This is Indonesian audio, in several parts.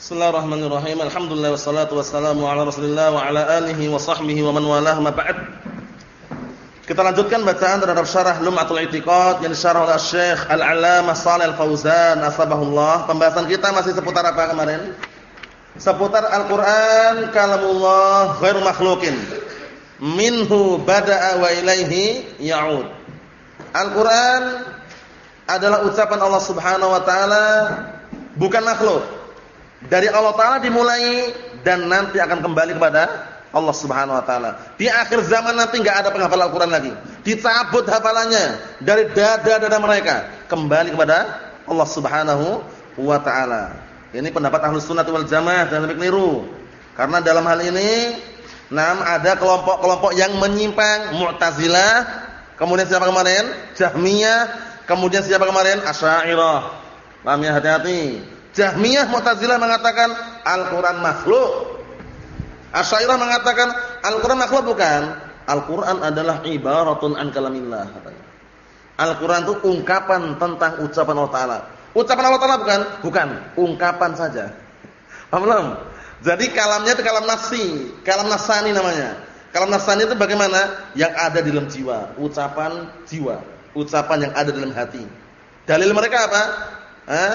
Bismillahirrahmanirrahim. Alhamdulillah wassalatu wassalamu ala Rasulillah wa ala alihi wa sahbihi wa man walah ma ba'd. Kita lanjutkan bacaan terhadap syarah Lum'atul I'tiqad yang disyarah oleh Syekh Al-'Allamah Shalih Al-Fauzan asbahullah. Pembahasan kita masih seputar apa kemarin? Seputar Al-Qur'an kalamullah ghairu makhluqin. Minhu bada'a wa ilaihi ya'ud. Al-Qur'an adalah ucapan Allah Subhanahu wa taala bukan makhluk. Dari Allah taala dimulai dan nanti akan kembali kepada Allah Subhanahu wa taala. Di akhir zaman nanti enggak ada penghafal Al-Qur'an lagi. Dicabut hafalannya dari dada-dada mereka, kembali kepada Allah Subhanahu wa taala. Ini pendapat Ahlus Sunnah wal Jamaah dan lebih keliru. Karena dalam hal ini nam ada kelompok-kelompok yang menyimpang, Mu'tazilah, kemudian siapa kemarin? Jahmiyah, kemudian siapa kemarin? Asy'ariyah. Paham ya hati-hati. Jahmiyah Mu'tazilah mengatakan Al-Qur'an makhluk Asy'ariyah mengatakan Al-Qur'an makhluk bukan. Al-Qur'an adalah ibaratun an kalamillah. Al-Qur'an itu ungkapan tentang ucapan Allah Taala. Ucapan Allah Taala bukan? Bukan, ungkapan saja. Paham belum? Jadi kalamnya itu kalam nafsi, kalam nafsani namanya. Kalam nafsani itu bagaimana? Yang ada di dalam jiwa, ucapan jiwa, ucapan yang ada dalam hati. Dalil mereka apa? Hah?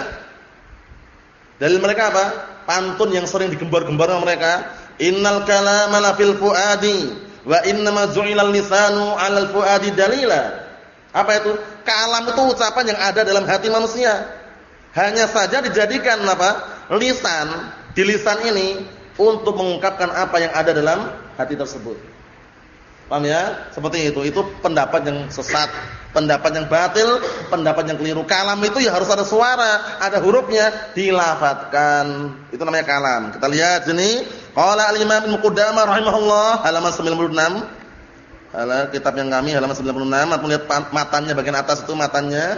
Dalil mereka apa? Pantun yang sering digembar-gembar mereka Innal kalama la fil fuadi wa innama ju'ilal lisanu 'alal fuadi dalila. Apa itu? Kalam itu ucapan yang ada dalam hati manusia. Hanya saja dijadikan apa? Lisan. Di lisan ini untuk mengungkapkan apa yang ada dalam hati tersebut. Paham ya? Seperti itu. Itu pendapat yang sesat, pendapat yang batil, pendapat yang keliru. Kalam itu ya harus ada suara, ada hurufnya, dilafatkan. Itu namanya kalam. Kita lihat sini. Qala al-Imam Ibnu Qudamah rahimahullah halaman 96. Halaman kitab yang kami halaman 96. Aku lihat matanya bagian atas itu matanya.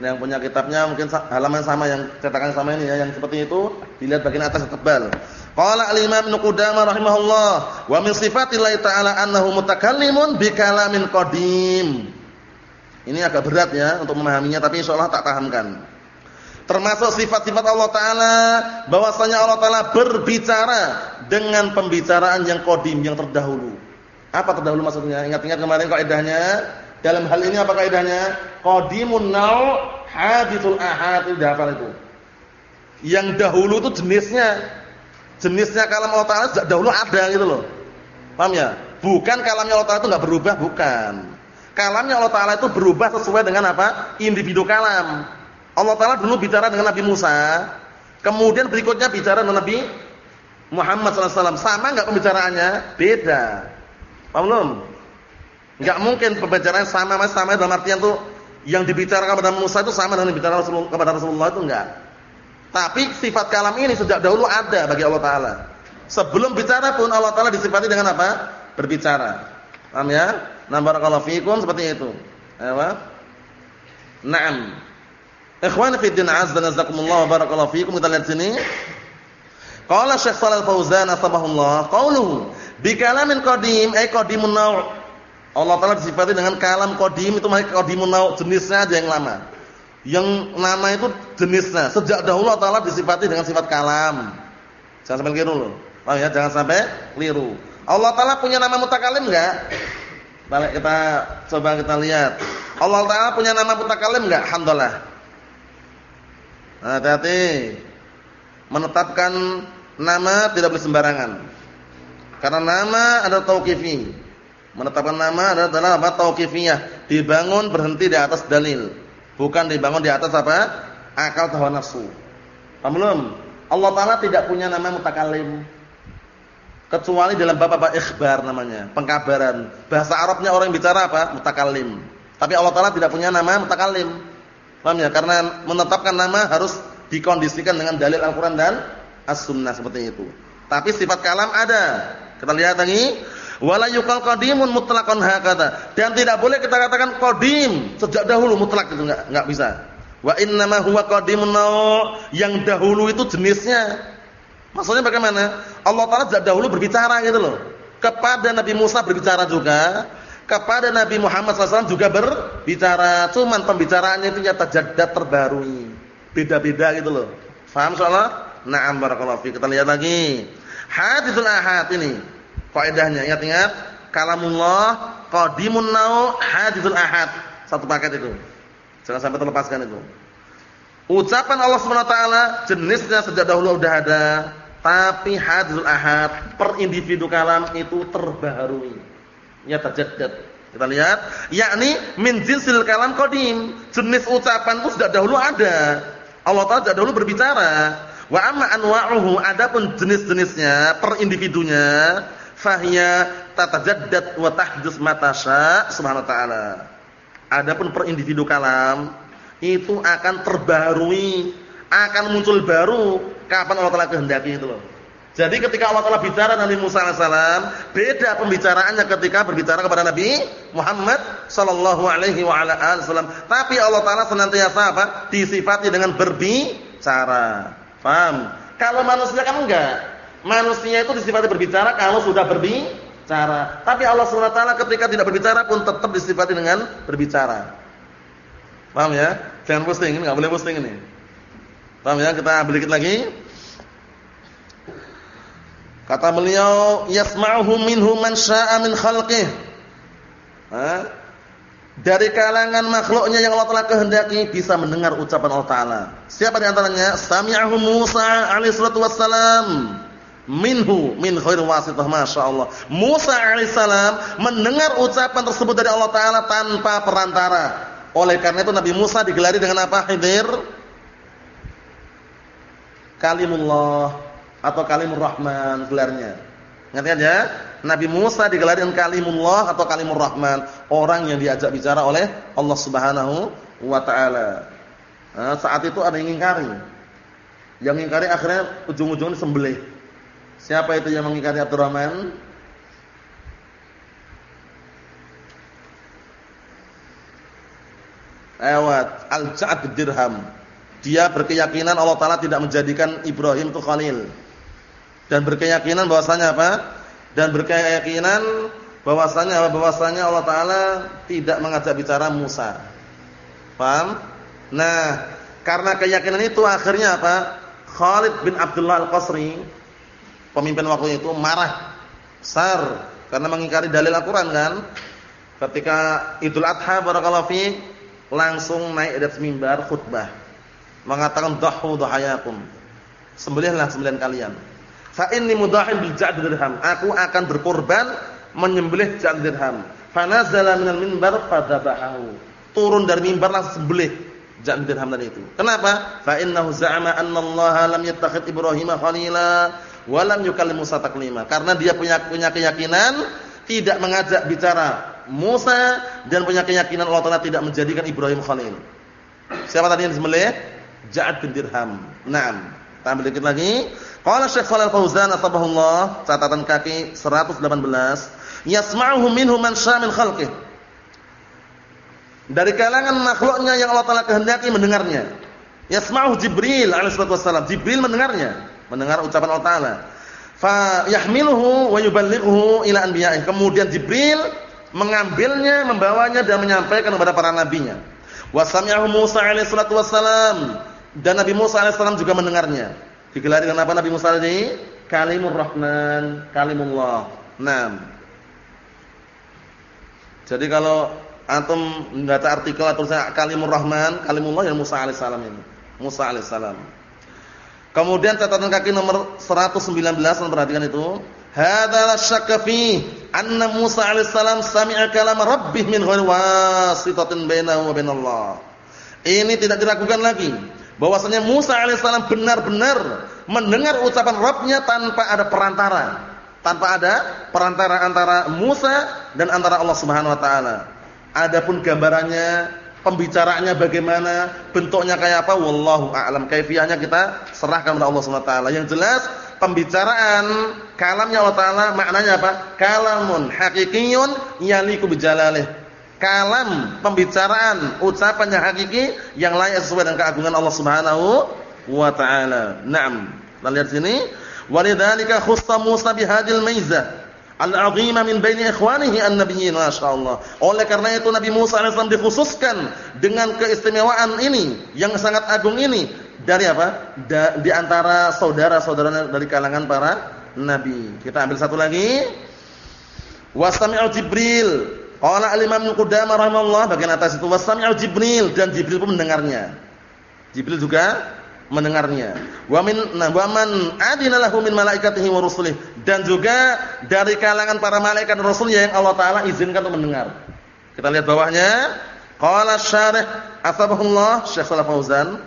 Yang punya kitabnya mungkin halaman sama yang cetakan sama ini ya, yang seperti itu dilihat bagian atas tebal. Qala al-Imam Ibnu rahimahullah, wa min sifatillahi ta'ala annahu mutakallimun bi kalamin qadim. Ini agak berat ya untuk memahaminya tapi insyaallah tak pahamkan. Termasuk sifat-sifat Allah taala bahwasanya Allah taala berbicara dengan pembicaraan yang qadim, yang terdahulu. Apa terdahulu maksudnya? Ingat-ingat kemarin kaidahnya. Dalam hal ini apa kaidahnya? Qadimun nau' hadithul ahad itu hafal itu. Yang dahulu itu jenisnya jenisnya kalam Allah Taala sejak dahulu ada gitu loh. Paham ya? Bukan kalamnya Allah Taala itu enggak berubah, bukan. Kalamnya Allah Taala itu berubah sesuai dengan apa? Individu kalam. Allah Taala dulu bicara dengan Nabi Musa, kemudian berikutnya bicara dengan Nabi Muhammad SAW. Sama enggak pembicaraannya? Beda. Paham belum? Enggak mungkin pembicaraan sama mas sama dalam artian tuh yang dibicarakan kepada Musa itu sama dengan bicara Rasulullah kepada Rasulullah itu enggak. Tapi sifat kalam ini sejak dahulu ada bagi Allah Taala. Sebelum bicara pun Allah Taala disifati dengan apa? Berbicara. Paham ya? Nah barakallahu fikum seperti itu. Apa? Naam. Ikhwan fi din azza nazakumullah wa barakallahu fikum kita lihat sini. Qala Syekh Shalal Fauzan asbahullah qauluhu bi kalamin qadim ay qadimun naw'. Allah Taala disifati dengan kalam qadim itu maksudnya qadimun naw' jenisnya aja yang lama yang nama itu jenisnya. Sejak dahulu Allah Taala disifati dengan sifat kalam. Jangan sampai keliru loh. Ya? Jangan sampai keliru. Allah Taala punya nama mutakalim enggak? Balik kita coba kita lihat. Allah Taala punya nama mutakalim enggak? Alhamdulillah. Hati-hati. Menetapkan nama tidak boleh sembarangan. Karena nama adalah tauqifi. Menetapkan nama adalah apa? Tauqifiyah. Dibangun berhenti di atas dalil. Bukan dibangun di atas apa? Akal hawa nafsu. Paham belum? Allah Taala tidak punya nama mutakallim. Kecuali dalam bab apa ikhbar namanya, pengkabaran. Bahasa Arabnya orang yang bicara apa? Mutakallim. Tapi Allah Taala tidak punya nama mutakallim. Paham ya? Karena menetapkan nama harus dikondisikan dengan dalil Al-Qur'an dan As-Sunnah seperti itu. Tapi sifat kalam ada. Kita lihat lagi wala yuqal qadimun mutlaqan hakata dan tidak boleh kita katakan qadim. Sejak dahulu mutlak itu enggak enggak bisa. Wa innama huwa qadimun yang dahulu itu jenisnya. Maksudnya bagaimana? Allah taala sejak dahulu berbicara gitu loh. Kepada Nabi Musa berbicara juga. Kepada Nabi Muhammad SAW juga berbicara. Cuman pembicaraannya itu nyata jadat terbaru. Beda-beda gitu loh. Paham soalnya Na'am barakallahu fi. Kita lihat lagi. Hadithul ahad ini. Faedahnya ingat-ingat, kalamullah qadimun nau hadithul ahad. Satu paket itu. Jangan sampai terlepaskan itu. Ucapan Allah taala jenisnya sejak dahulu sudah ada, tapi hadithul ahad per individu kalam itu terbaharui. Ya tajaddad. Kita lihat, yakni min jinsil kalam qadim. Jenis ucapan itu sudah dahulu ada. Allah Taala sudah dahulu berbicara. Wa amma anwa'uhu adapun jenis-jenisnya per individunya fahiya tatajaddad wa tahdus matasya subhanahu wa ta'ala. Adapun per individu kalam itu akan terbarui, akan muncul baru kapan Allah Taala kehendaki itu loh. Jadi ketika Allah Taala bicara Nabi Musa alaihissalam, beda pembicaraannya ketika berbicara kepada Nabi Muhammad sallallahu alaihi wa ala. Tapi Allah Taala senantiasa apa? Disifati dengan berbicara. Paham? Kalau manusia kan enggak. Manusia itu disifati berbicara kalau sudah berbicara. Tapi Allah SWT ketika tidak berbicara pun tetap disifati dengan berbicara. Paham ya? Jangan posting, ini enggak boleh posting ini. Paham ya? Kita dikit lagi. Kata beliau, yasma'uhu minhu man syaa'a min khalqih. Dari kalangan makhluknya yang Allah Taala kehendaki bisa mendengar ucapan Allah Taala. Siapa di antaranya? Sami'ahu Musa alaihi salatu wassalam minhu min khair wasitah masyaallah. Musa alaihissalam mendengar ucapan tersebut dari Allah taala tanpa perantara. Oleh karena itu Nabi Musa digelari dengan apa? Khidir Kalimullah atau Kalimur Rahman gelarnya. Ngerti aja? Nabi Musa digelar dengan kalimullah atau kalimur rahman, orang yang diajak bicara oleh Allah Subhanahu wa taala. Nah, saat itu ada yang ingkari. Yang ingkari akhirnya ujung-ujungnya sembelih. Siapa itu yang mengingkari Abdurrahman? Awat Al-Ja'ad Dirham. Dia berkeyakinan Allah taala tidak menjadikan Ibrahim itu khalil. Dan berkeyakinan bahwasanya apa? dan berkeyakinan bahwasanya bahwasanya Allah taala tidak mengajak bicara Musa. Paham? Nah, karena keyakinan itu akhirnya apa? Khalid bin Abdullah Al-Qasri pemimpin waktu itu marah besar karena mengingkari dalil Al-Qur'an kan. Ketika Idul Adha barakallahu fi langsung naik atas mimbar khutbah mengatakan dhahu dhahayakum. Sembelihlah sembelihan kalian. Fa inni mudahin bil ja'd dirham. Aku akan berkorban menyembelih ja'd dirham. Fa nazala minal minbar fadhabahu. Turun dari mimbar langsung sembelih ja'd dirham tadi itu. Kenapa? Fa innahu za'ama anna Allah lam yattakhid Ibrahim khalila wa lam yukallim Musa taklima. Karena dia punya punya keyakinan tidak mengajak bicara Musa dan punya keyakinan Allah Taala tidak menjadikan Ibrahim khalil. Siapa tadi yang disembelih? Ja'd bin Dirham. Naam. Tambah dikit lagi. Qala Syekh Shalal Fauzan atabahullah, catatan kaki 118, yasma'uhu minhu man syamil khalqih. Dari kalangan makhluknya yang Allah Taala kehendaki mendengarnya. Yasma'uhu Jibril alaihi wassalam. Jibril mendengarnya, mendengar ucapan Allah Taala. Fa yahmiluhu wa yuballighuhu ila anbiya'ih. Kemudian Jibril mengambilnya, membawanya dan menyampaikan kepada para nabinya. Wa sami'ahu Musa alaihi wassalam dan Nabi Musa alaihi salam juga mendengarnya. Digelari dengan apa Nabi Musa ini? Kalimur Rahman, kalimullah. Naam. Jadi kalau antum membaca artikel atau tulisan kalimur Rahman, kalimullah yang Musa alaihissalam ini. Musa alaihissalam. Kemudian catatan kaki nomor 119 perhatikan itu. Hadza la syakka fi anna Musa alaihissalam sami'a kalam rabbih min ghairi wasitatin bainahu wa bainallah. Ini tidak diragukan lagi bahwasanya Musa alaihissalam benar-benar mendengar ucapan Rabbnya tanpa ada perantara, tanpa ada perantara antara Musa dan antara Allah Subhanahu wa taala. Adapun gambarannya, pembicaraannya bagaimana, bentuknya kayak apa, wallahu a'lam. Kaifiahnya kita serahkan kepada Allah Subhanahu wa taala. Yang jelas pembicaraan kalamnya Allah taala maknanya apa? Kalamun haqiqiyyun yaliku bijalalih kalam, pembicaraan, ucapan yang hakiki yang layak sesuai dengan keagungan Allah Subhanahu wa taala. Naam. Kita lihat sini, walidzalika khussa Musa bihadil maizah al-'azima min baini ikhwanihi an-nabiyyin masyaallah. Oleh karena itu Nabi Musa alaihi dikhususkan dengan keistimewaan ini yang sangat agung ini dari apa? Da, di antara saudara-saudara dari kalangan para nabi. Kita ambil satu lagi. Wasami'u Jibril. Qala al-Imam Qudamah rahimahullah bagian atas itu wasami'u Jibril dan Jibril pun mendengarnya. Jibril juga mendengarnya. Wa min nah, wa man adina lahu min malaikatihi wa rusulih dan juga dari kalangan para malaikat dan rasulnya yang Allah taala izinkan untuk mendengar. Kita lihat bawahnya. Qala syarih asbahullah Syekh Shalal Fauzan,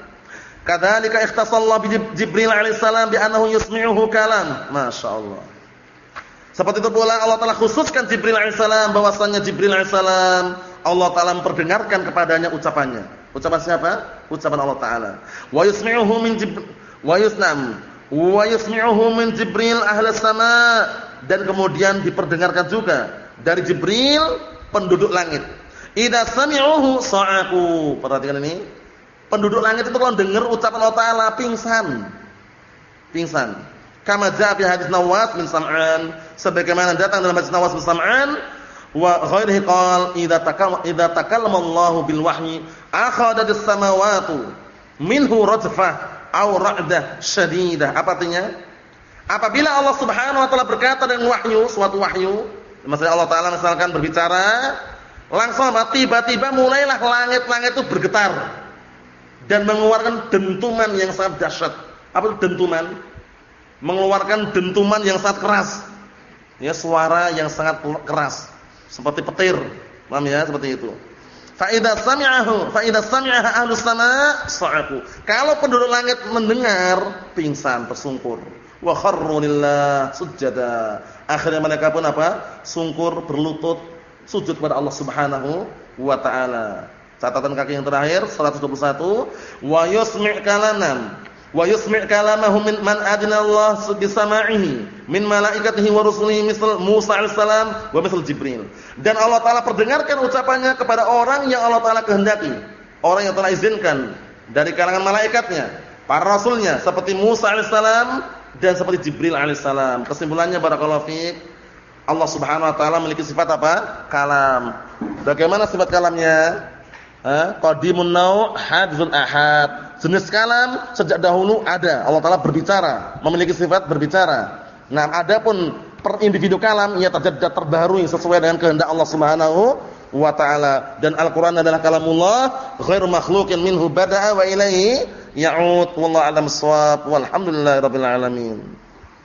kadzalika ikhtasallahu bi Jibril alaihi salam bi annahu yusmi'uhu kalam. Masyaallah. Seperti itu pula Allah taala khususkan Jibril alaihi salam bahwasanya Jibril alaihi salam Allah taala memperdengarkan kepadanya ucapannya. Ucapan siapa? Ucapan Allah taala. Wa yusmi'uhu min wa yusnam wa yusmi'uhu min Jibril ahli sama dan kemudian diperdengarkan juga dari Jibril penduduk langit. Idza sami'uhu sa'aku. Perhatikan ini. Penduduk langit itu kalau dengar ucapan Allah taala pingsan. Pingsan. Kama jaa fi hadis Nawas bin Sam'an sebagaimana datang dalam hadis Nawas bin Sam'an wa ghairihi qal idza takallama idza takallama Allahu bil wahyi akhadat as-samawati minhu rajfah aw ra'dah syadidah apa artinya? Apabila Allah Subhanahu wa taala berkata dengan wahyu suatu wahyu maksudnya Allah taala misalkan berbicara langsung tiba-tiba mulailah langit-langit itu bergetar dan mengeluarkan dentuman yang sangat dahsyat. Apa itu dentuman? Mengeluarkan dentuman yang sangat keras. Ya suara yang sangat keras seperti petir. Paham ya? Seperti itu. Fa idza sami'ahu, fa idza sami'aha ahlus sama' sa'aku. Kalau penduduk langit mendengar, pingsan, tersungkur. Wa kharru lillah sujada. Akhirnya mereka pun apa? Sungkur, berlutut, sujud kepada Allah Subhanahu wa taala. Catatan kaki yang terakhir 121 wa yusmi' kalaman wa yusmi' kalamahu min man adina Allah bi sama'ihi min malaikatihi wa rusulihi misal Musa alaihissalam wa misal Jibril. Dan Allah taala perdengarkan ucapannya kepada orang yang Allah taala kehendaki, orang yang telah izinkan dari kalangan malaikatnya, para rasulnya seperti Musa alaihissalam dan seperti Jibril alaihissalam. Kesimpulannya barakallahu fiik Allah Subhanahu wa taala memiliki sifat apa? Kalam. Bagaimana sifat kalamnya? Qadimun nau' hadzul ahad. Jenis kalam sejak dahulu ada. Allah taala berbicara, memiliki sifat berbicara. Nah, adapun per individu kalam ia terjadi terbaharui sesuai dengan kehendak Allah Subhanahu wa taala. Dan Al-Qur'an adalah kalamullah, ghairu makhluqin minhu bada'a wa ilaihi ya'ud. Wallahu a'lam bissawab. Walhamdulillahirabbil alamin.